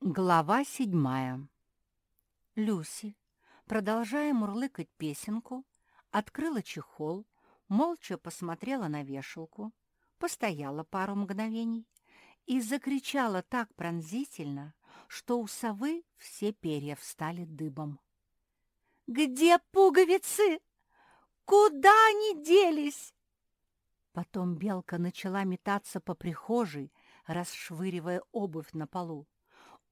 Глава седьмая. Люси, продолжая мурлыкать песенку, открыла чехол, молча посмотрела на вешалку, постояла пару мгновений и закричала так пронзительно, что у совы все перья встали дыбом. «Где пуговицы? Куда они делись?» Потом белка начала метаться по прихожей, расшвыривая обувь на полу.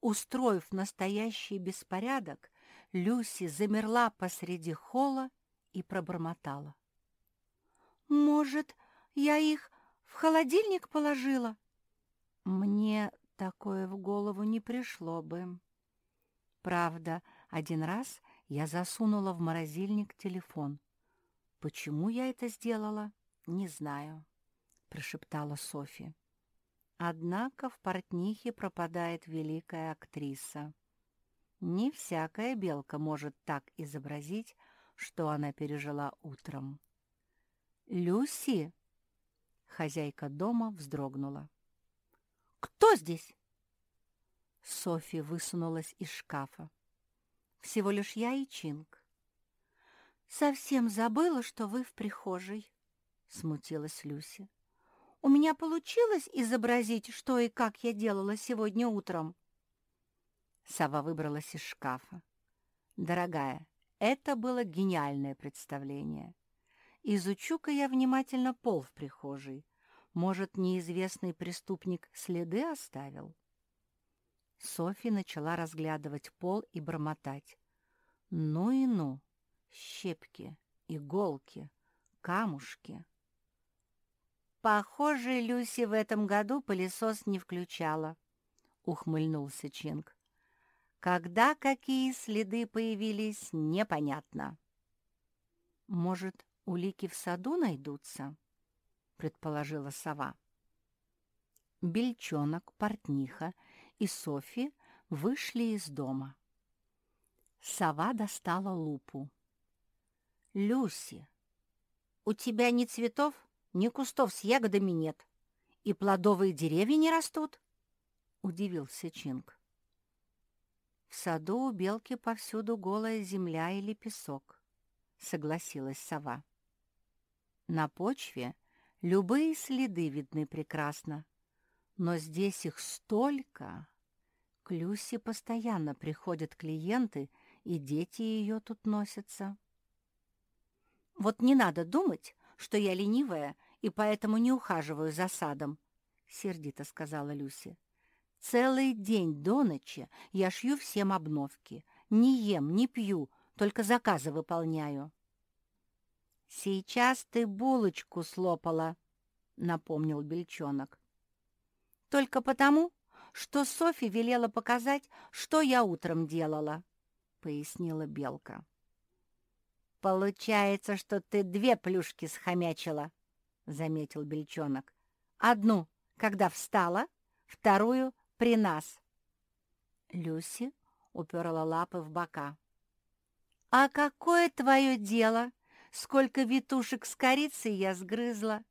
Устроив настоящий беспорядок, Люси замерла посреди холла и пробормотала. «Может, я их в холодильник положила?» Мне такое в голову не пришло бы. Правда, один раз я засунула в морозильник телефон. Почему я это сделала, не знаю, — прошептала Софи. Однако в портнихе пропадает великая актриса. Не всякая белка может так изобразить, что она пережила утром. «Люси!» — хозяйка дома вздрогнула. «Кто здесь?» Софи высунулась из шкафа. «Всего лишь я и Чинг». «Совсем забыла, что вы в прихожей», — смутилась Люси. У меня получилось изобразить, что и как я делала сегодня утром?» Сава выбралась из шкафа. «Дорогая, это было гениальное представление. Изучу-ка я внимательно пол в прихожей. Может, неизвестный преступник следы оставил?» Софи начала разглядывать пол и бормотать. «Ну и ну! Щепки, иголки, камушки!» «Похоже, Люси в этом году пылесос не включала», — ухмыльнулся Чинг. «Когда какие следы появились, непонятно». «Может, улики в саду найдутся?» — предположила сова. Бельчонок, портниха и Софи вышли из дома. Сова достала лупу. «Люси, у тебя не цветов?» Ни кустов с ягодами нет. И плодовые деревья не растут? Удивился Чинг. В саду у белки повсюду голая земля или песок, согласилась сова. На почве любые следы видны прекрасно, но здесь их столько. К Люсе постоянно приходят клиенты, и дети ее тут носятся. Вот не надо думать, что я ленивая и поэтому не ухаживаю за садом», — сердито сказала Люси. «Целый день до ночи я шью всем обновки. Не ем, не пью, только заказы выполняю». «Сейчас ты булочку слопала», — напомнил Бельчонок. «Только потому, что Софи велела показать, что я утром делала», — пояснила Белка. «Получается, что ты две плюшки схомячила», — заметил Бельчонок. «Одну, когда встала, вторую — при нас». Люси уперла лапы в бока. «А какое твое дело? Сколько витушек с корицей я сгрызла?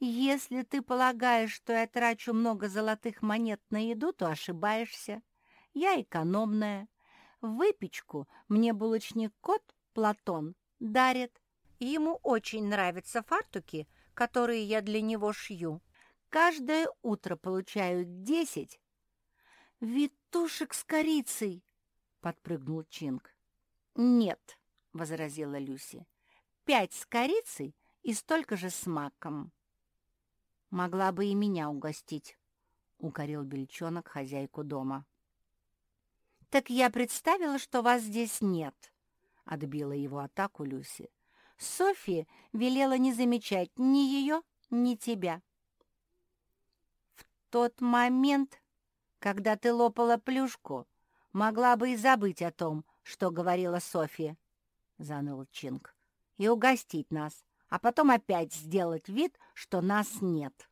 Если ты полагаешь, что я трачу много золотых монет на еду, то ошибаешься. Я экономная. Выпечку мне булочник кот Платон дарит. Ему очень нравятся фартуки — которые я для него шью. Каждое утро получаю десять. «Витушек с корицей!» — подпрыгнул Чинг. «Нет», — возразила Люси, — «пять с корицей и столько же с маком». «Могла бы и меня угостить», — укорил Бельчонок хозяйку дома. «Так я представила, что вас здесь нет», — отбила его атаку Люси. Софи велела не замечать ни ее, ни тебя. В тот момент, когда ты лопала плюшку, могла бы и забыть о том, что говорила Софи, — заныл Чинг, — и угостить нас, а потом опять сделать вид, что нас нет.